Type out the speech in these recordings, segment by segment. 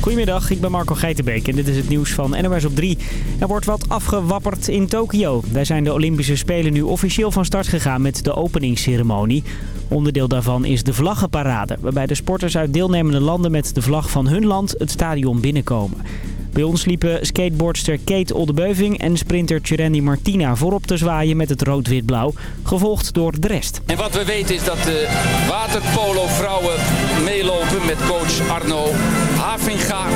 Goedemiddag, ik ben Marco Geitenbeek en dit is het nieuws van NOS op 3. Er wordt wat afgewapperd in Tokio. Wij zijn de Olympische Spelen nu officieel van start gegaan met de openingsceremonie. Onderdeel daarvan is de vlaggenparade, waarbij de sporters uit deelnemende landen met de vlag van hun land het stadion binnenkomen. Bij ons liepen skateboardster Kate Oldebeuving en sprinter Tjerendi Martina voorop te zwaaien met het rood-wit-blauw, gevolgd door de rest. En wat we weten is dat de waterpolo-vrouwen meelopen met coach Arno Havinga.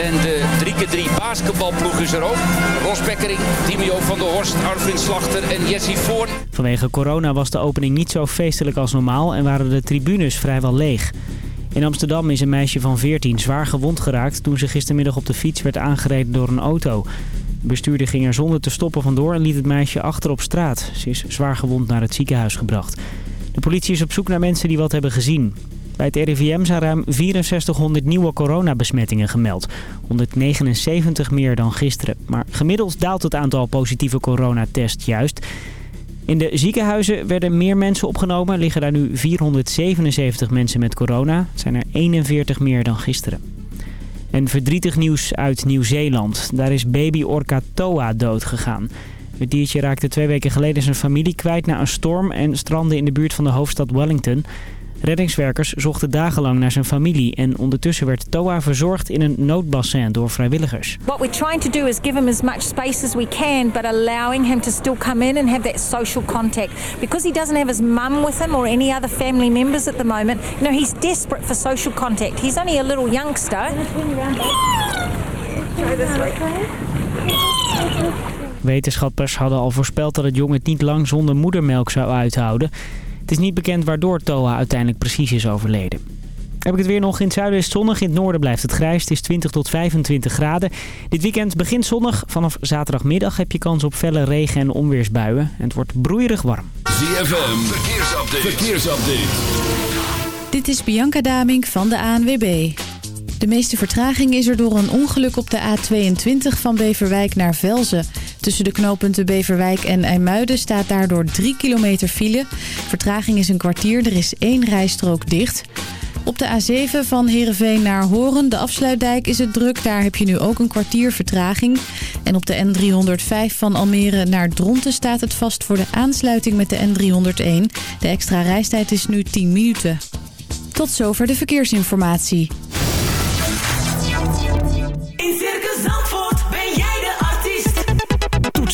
En de 3x3 basketbalploeg is er ook. Ros Bekkering, Timio van der Horst, Arvin Slachter en Jessie Voorn. Vanwege corona was de opening niet zo feestelijk als normaal en waren de tribunes vrijwel leeg. In Amsterdam is een meisje van 14 zwaar gewond geraakt toen ze gistermiddag op de fiets werd aangereden door een auto. De bestuurder ging er zonder te stoppen vandoor en liet het meisje achter op straat. Ze is zwaar gewond naar het ziekenhuis gebracht. De politie is op zoek naar mensen die wat hebben gezien. Bij het RIVM zijn ruim 6400 nieuwe coronabesmettingen gemeld. 179 meer dan gisteren. Maar gemiddeld daalt het aantal positieve coronatests juist. In de ziekenhuizen werden meer mensen opgenomen. Liggen daar nu 477 mensen met corona. Het zijn er 41 meer dan gisteren. En verdrietig nieuws uit Nieuw-Zeeland. Daar is baby orca Toa doodgegaan. Het diertje raakte twee weken geleden zijn familie kwijt na een storm... en strandde in de buurt van de hoofdstad Wellington... Reddingswerkers zochten dagenlang naar zijn familie en ondertussen werd Toa verzorgd in een noodbassin door vrijwilligers. What we're trying to do is give him as much space as we can, but allowing him to still come in and have that social contact. Because he doesn't have his mum with him or any other family members at the moment, you know, he's desperate for social contact. He's only a little youngster. Wetenschappers hadden al voorspeld dat het jong het niet lang zonder moedermelk zou uithouden. Het is niet bekend waardoor Toa uiteindelijk precies is overleden. Heb ik het weer nog. In het zuiden is het zonnig. In het noorden blijft het grijs. Het is 20 tot 25 graden. Dit weekend begint zonnig. Vanaf zaterdagmiddag heb je kans op felle regen- en onweersbuien. En het wordt broeierig warm. ZFM, verkeersupdate. verkeersupdate. Dit is Bianca Damink van de ANWB. De meeste vertraging is er door een ongeluk op de A22 van Beverwijk naar Velzen. Tussen de knooppunten Beverwijk en IJmuiden staat daardoor 3 kilometer file. Vertraging is een kwartier, er is één rijstrook dicht. Op de A7 van Heerenveen naar Horen, de afsluitdijk, is het druk. Daar heb je nu ook een kwartier vertraging. En op de N305 van Almere naar Dronten staat het vast voor de aansluiting met de N301. De extra reistijd is nu 10 minuten. Tot zover de verkeersinformatie.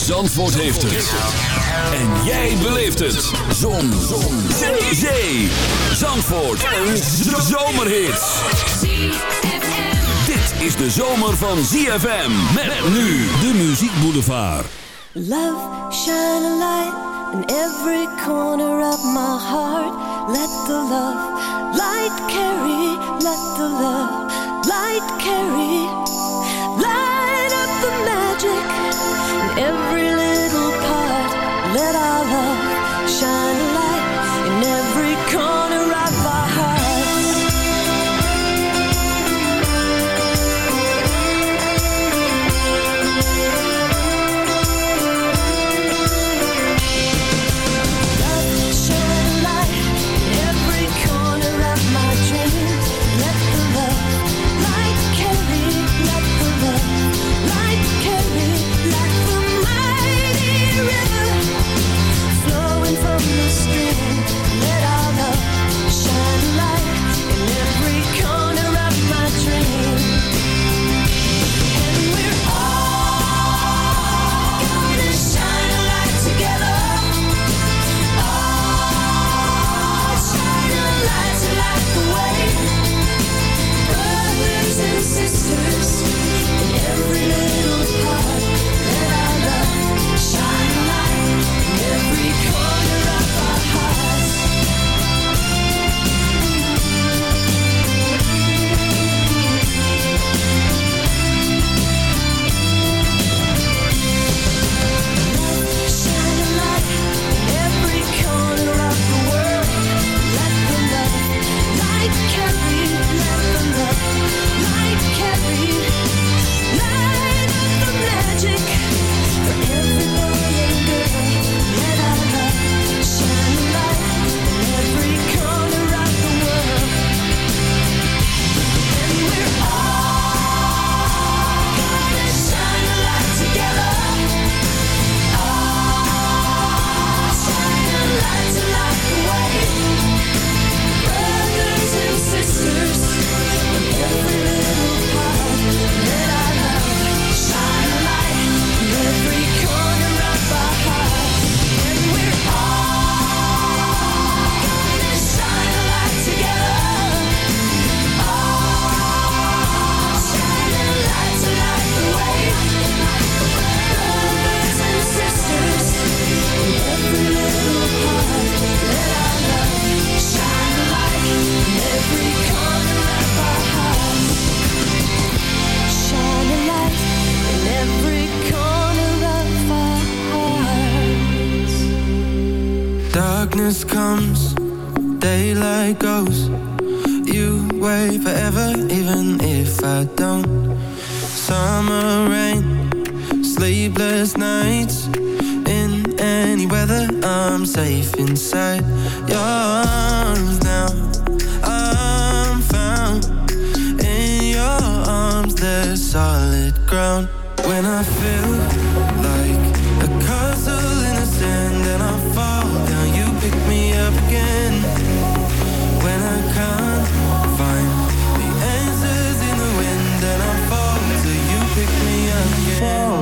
Zandvoort heeft het. En jij beleeft het. Zon. Zon. Zee. Zee. Zandvoort. Een zomerhit. Dit is de zomer van ZFM. Met nu de Muziek Boulevard. Love, shine a light in every corner of my heart. Let the love light carry, let the love light carry. Light every little part. Let our love shine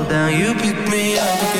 down, you pick me up.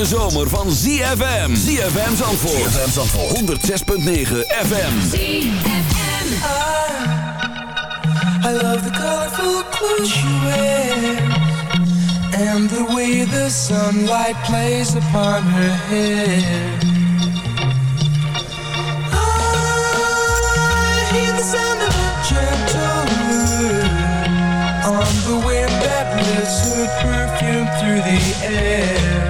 hete zomer van ZFM. ZFM Zandvoort. ZFM Zandvoort. 106.9 FM. ZFM. I, love the colorful clothes she wears. And the way the sunlight plays upon her hair. I hear the sound of a gentle. On the wind that lifts her perfume through the air.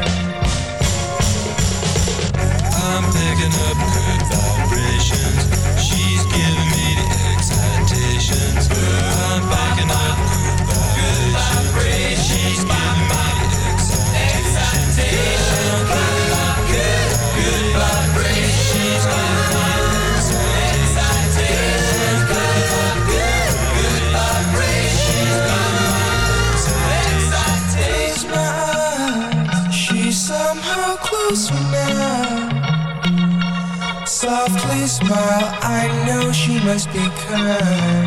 must be kind.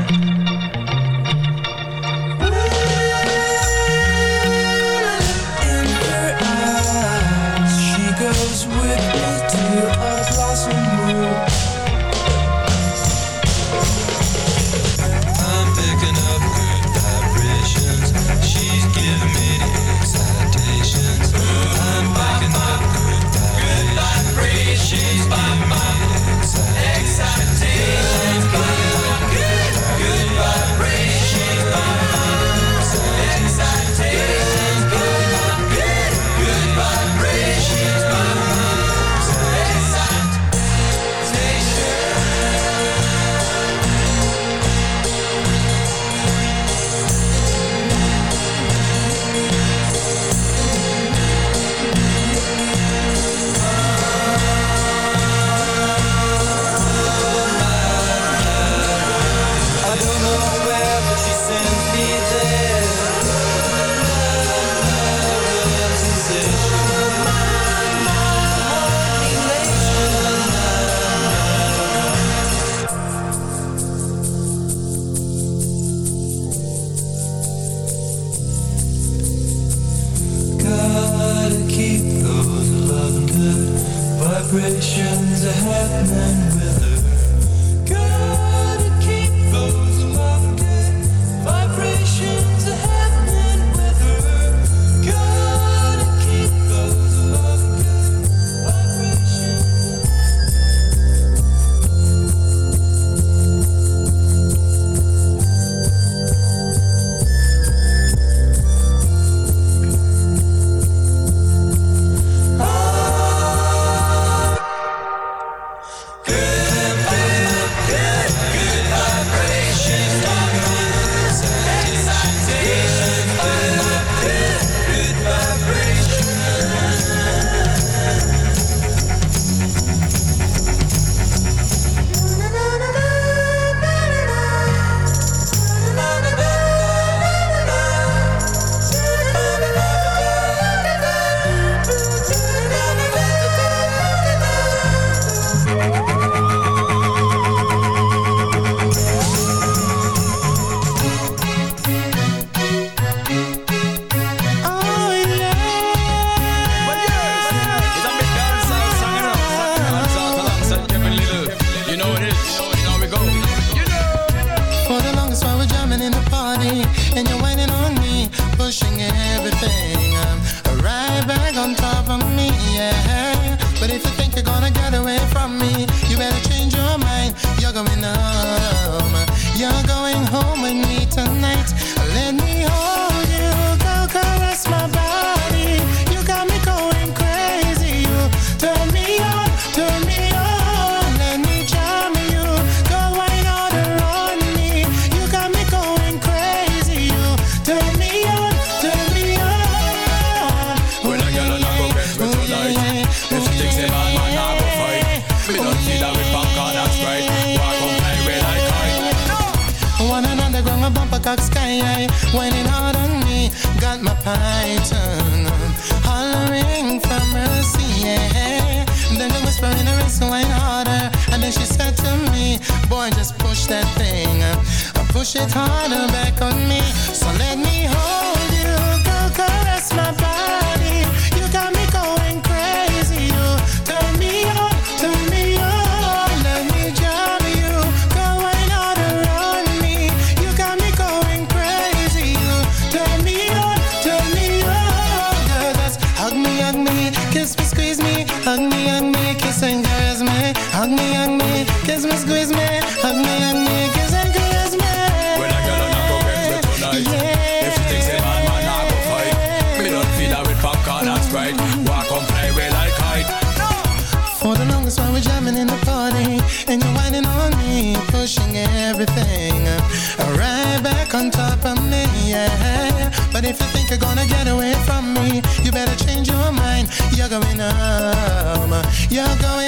Hug me, hug me, kiss me, squeeze me. Hug me, hug me, kiss and squeeze me. When I get on, I go get me tonight yeah. If she thinks a man, man, I go fight Me don't feed her with popcorn and Sprite. Walk on, fly away like kite. No. For the longest while we're jamming in the party And you're whining on me, pushing everything Right back on top of me, yeah. But if you think you're gonna get away from me You better change your mind. You're going home You're going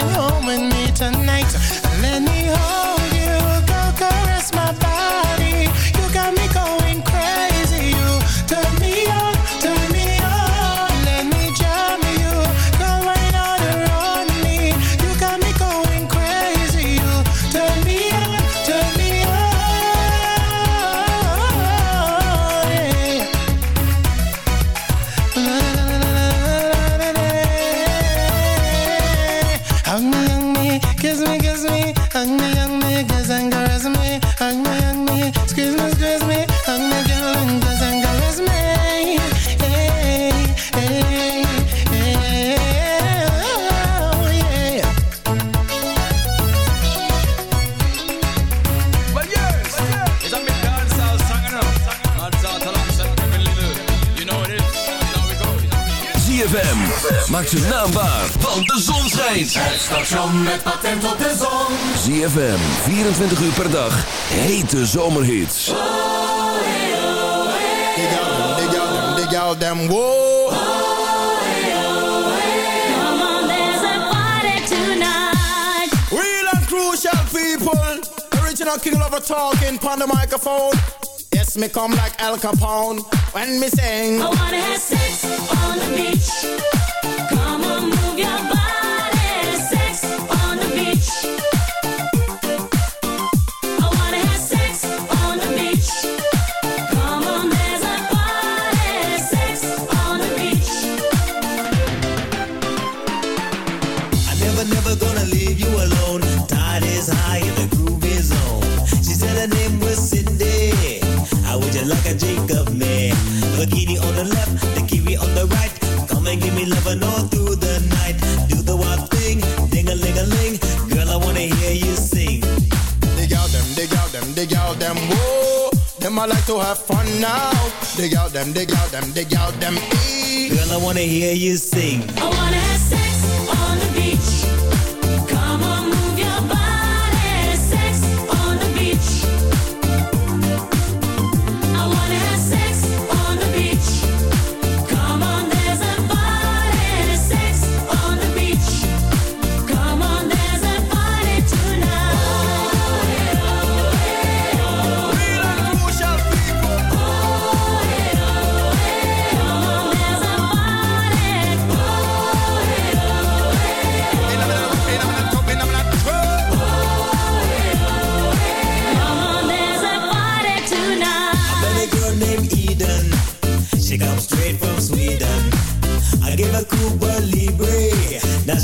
zijn naam want de zon schijnt. Het station met patent op de zon. ZFM, 24 uur per dag, hete zomerhits. Oh, hey, oh, hey, dig out dig out dig out. Oh, oh, hey, Come on, there's a party tonight. Real and crucial people. Original king lover talking on the microphone. Yes, me come like Al Capone when me sing. I wanna have sex on the beach. And give all through the night. Do the wild thing, ding a ling a ling. Girl, I wanna hear you sing. Dig out them, dig out them, dig out them, whoa. Them I like to have fun now. Dig out them, dig out them, dig out them, ee. Girl, I wanna hear you sing. I wanna have sex on the beach.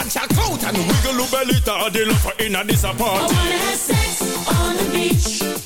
and check out and wiggle your belly. Love inna this a I wanna have sex on the beach.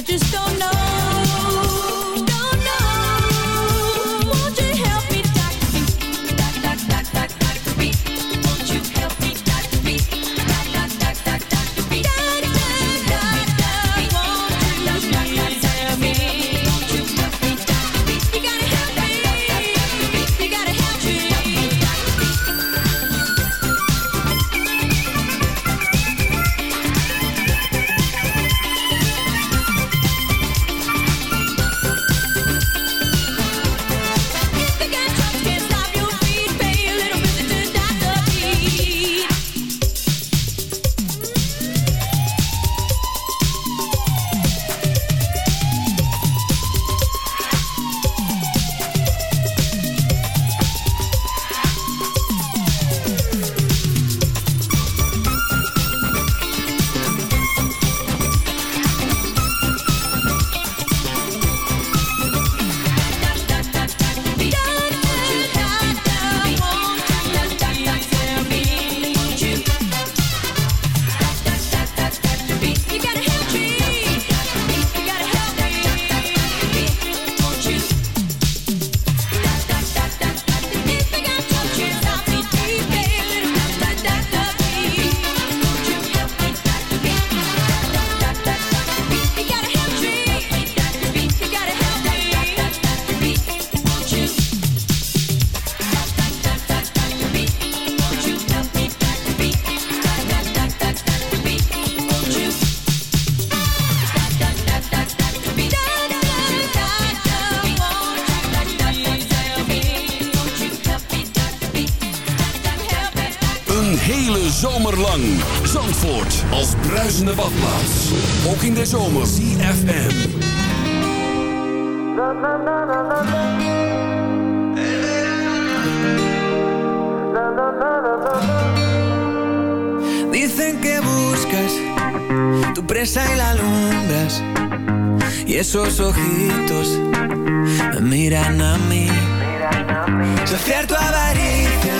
I just don't hele zomer lang. Zandvoort als bruisende badplaats. Ook in de zomer. CFM. Dicen que buscas tu presa y la alumbras. Y esos ojitos me miran a mí. Saciar tu avaricia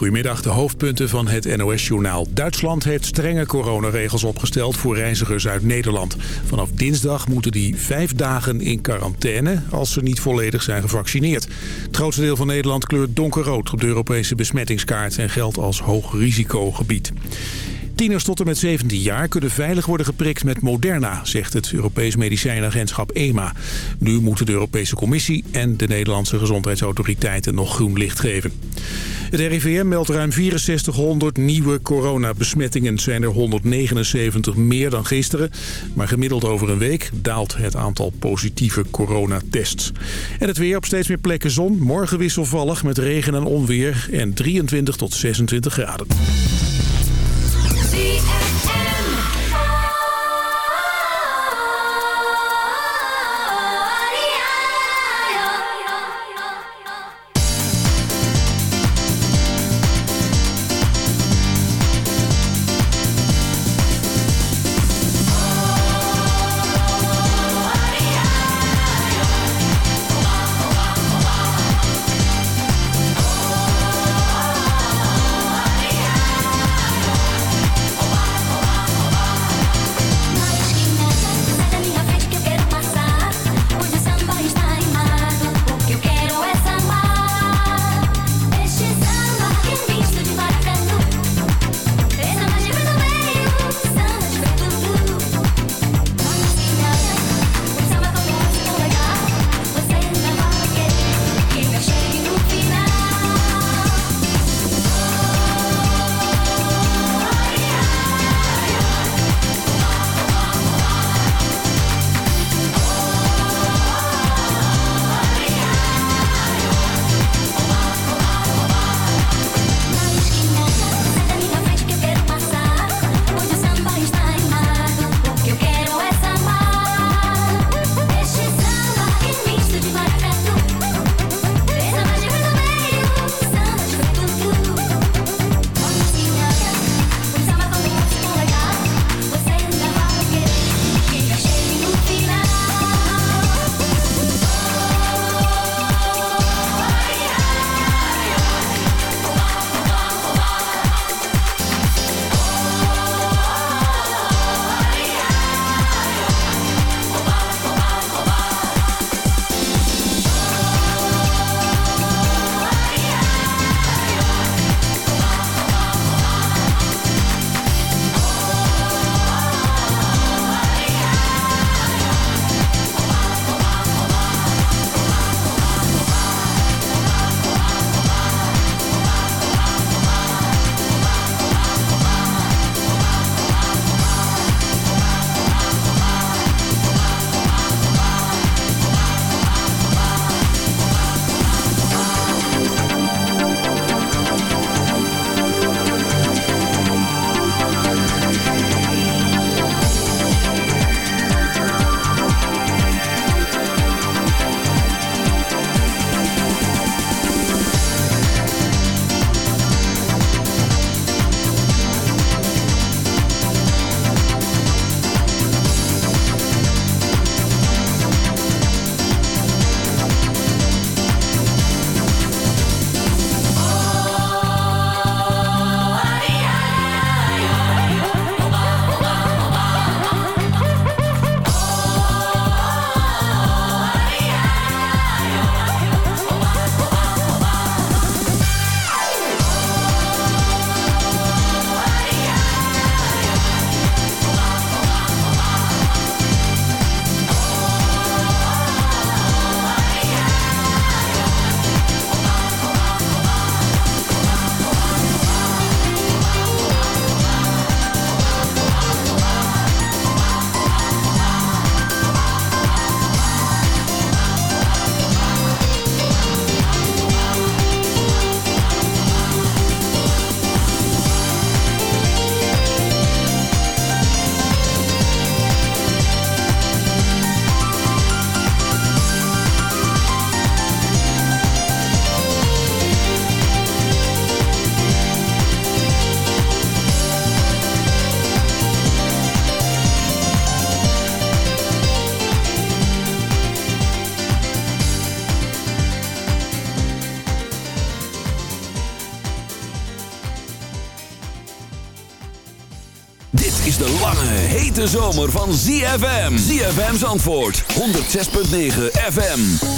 Goedemiddag, de hoofdpunten van het NOS-journaal. Duitsland heeft strenge coronaregels opgesteld voor reizigers uit Nederland. Vanaf dinsdag moeten die vijf dagen in quarantaine als ze niet volledig zijn gevaccineerd. Het grootste deel van Nederland kleurt donkerrood op de Europese besmettingskaart en geldt als hoog risicogebied. Tieners tot en met 17 jaar kunnen veilig worden geprikt met Moderna, zegt het Europees Medicijnagentschap EMA. Nu moeten de Europese Commissie en de Nederlandse gezondheidsautoriteiten nog groen licht geven. Het RIVM meldt ruim 6400 nieuwe coronabesmettingen. Zijn er 179 meer dan gisteren. Maar gemiddeld over een week daalt het aantal positieve coronatests. En het weer op steeds meer plekken zon. Morgen wisselvallig met regen en onweer. En 23 tot 26 graden. ZFM. De lange, hete zomer van ZFM. ZFM's antwoord, 106.9 FM.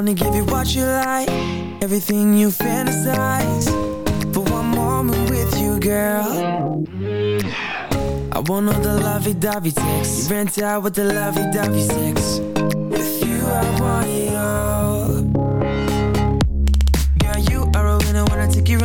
wanna give you what you like, everything you fantasize. For one moment with you, girl. I want all the lovey-dovey sex. You rent out with the lovey-dovey sex. With you, I want it all.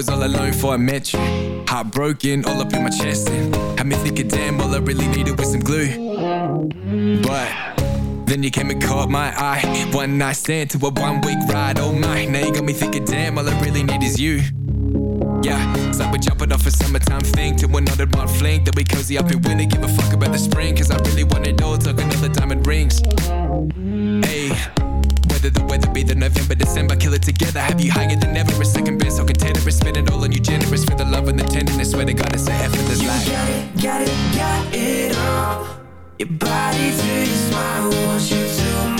Was all alone before I met you. Heartbroken, all up in my chest. And had me thinking, damn, all I really needed was some glue. But then you came and caught my eye. One night stand to a one week ride. Oh my, now you got me thinking, damn, all I really need is you. Yeah, it's like we're jumping off a summertime thing to another one fling. Then we cozy up in winter, give a fuck about the spring. Cause I really want it all, took another diamond rings. Hey, whether the weather be the November, December, kill it together. Have you higher than ever? A second the tenderness. Swear to God, it's a effortless life. You Got it, got it, got it all. Your body to your smile, want you to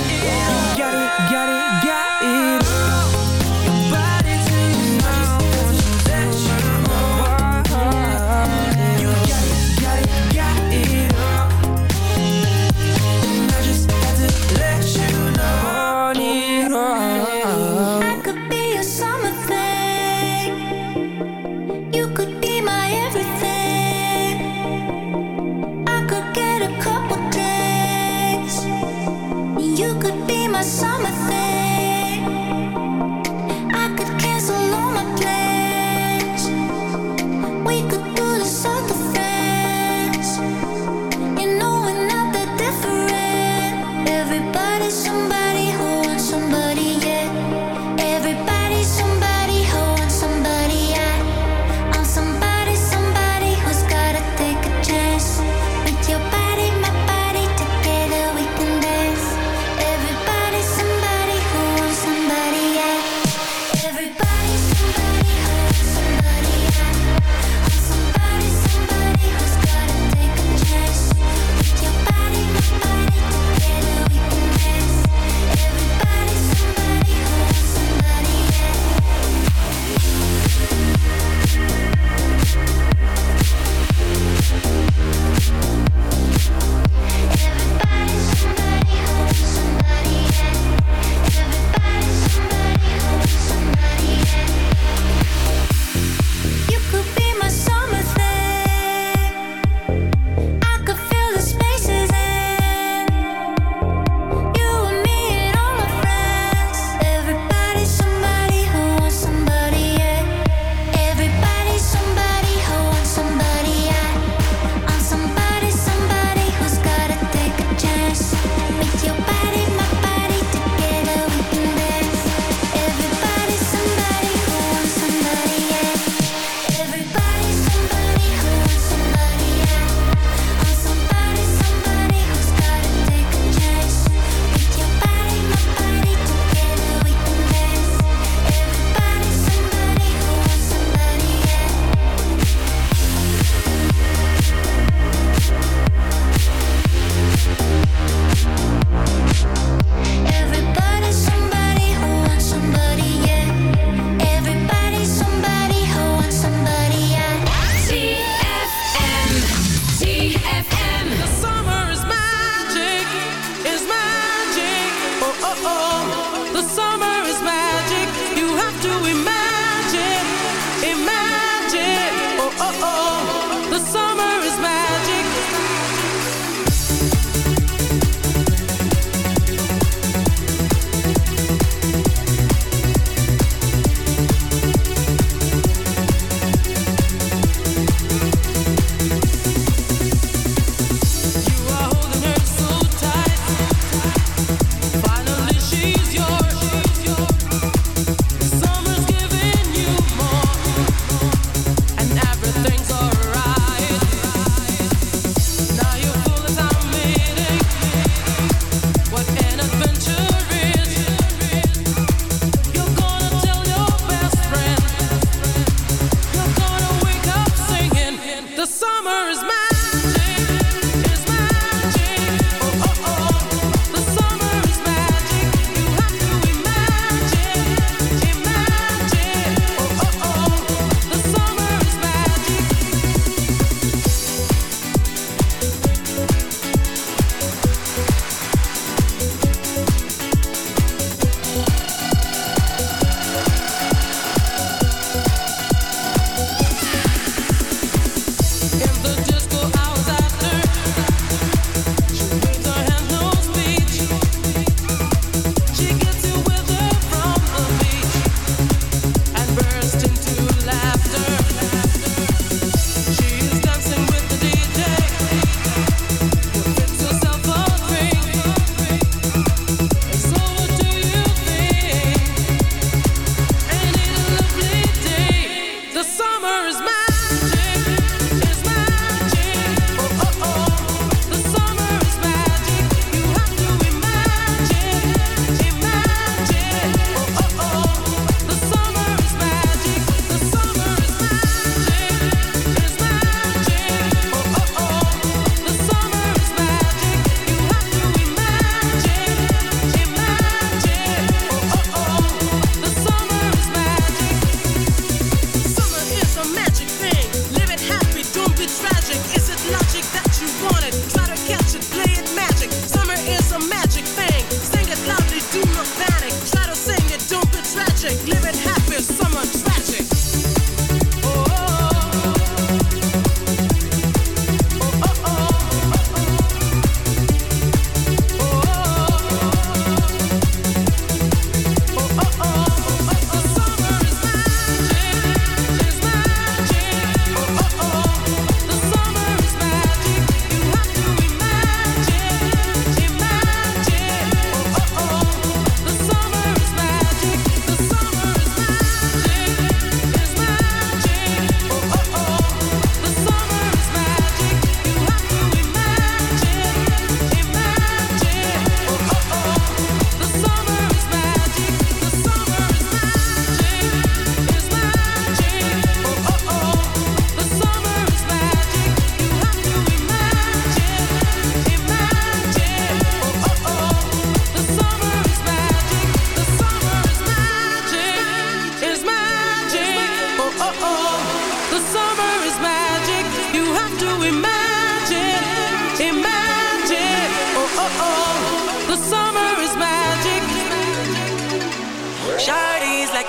Oh, the summer.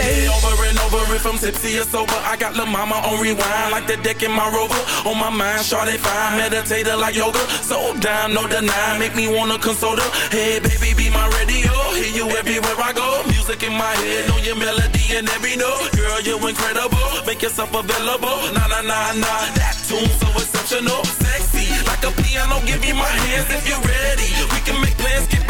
replay. Over and over, if I'm tipsy or sober, I got La Mama on rewind, like the deck in my rover. On my mind, shawty fine, meditator like yoga. So down, no deny, make me wanna console her. Hey, baby, be my radio, hear you everywhere I go. Music in my head, know your melody and every note. Girl, you're incredible, make yourself available. Nah, nah, nah, nah, that tune so exceptional, sexy, like a piano. Give me my hands if you're ready. We can make plans, get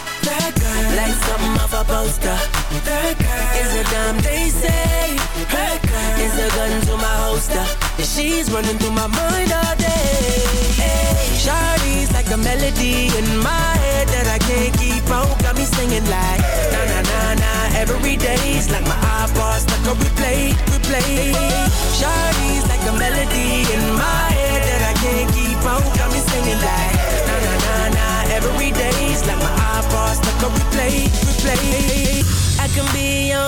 That girl, like something off a poster. That girl is a damn they say. That girl is a gun to my holster. She's running through my mind all day. Hey, Shawty's like a melody in my head that I can't keep out. Got me singing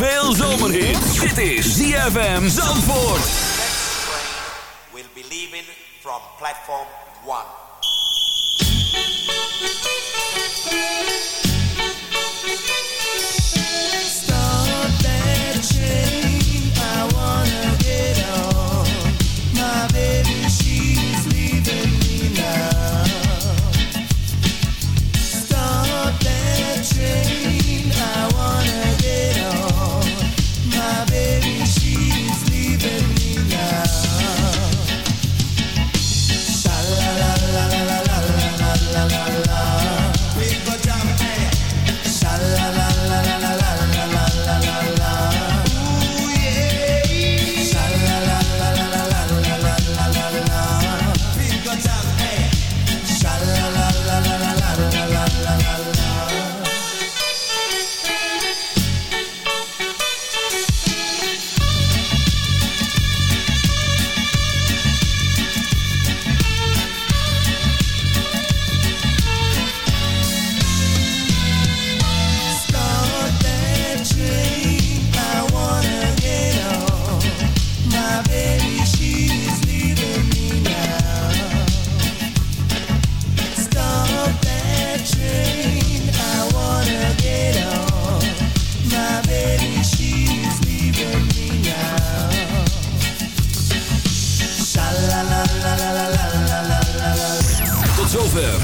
veel zomerhits. Dit is ZFM Zandvoort. will be leaving from platform 1.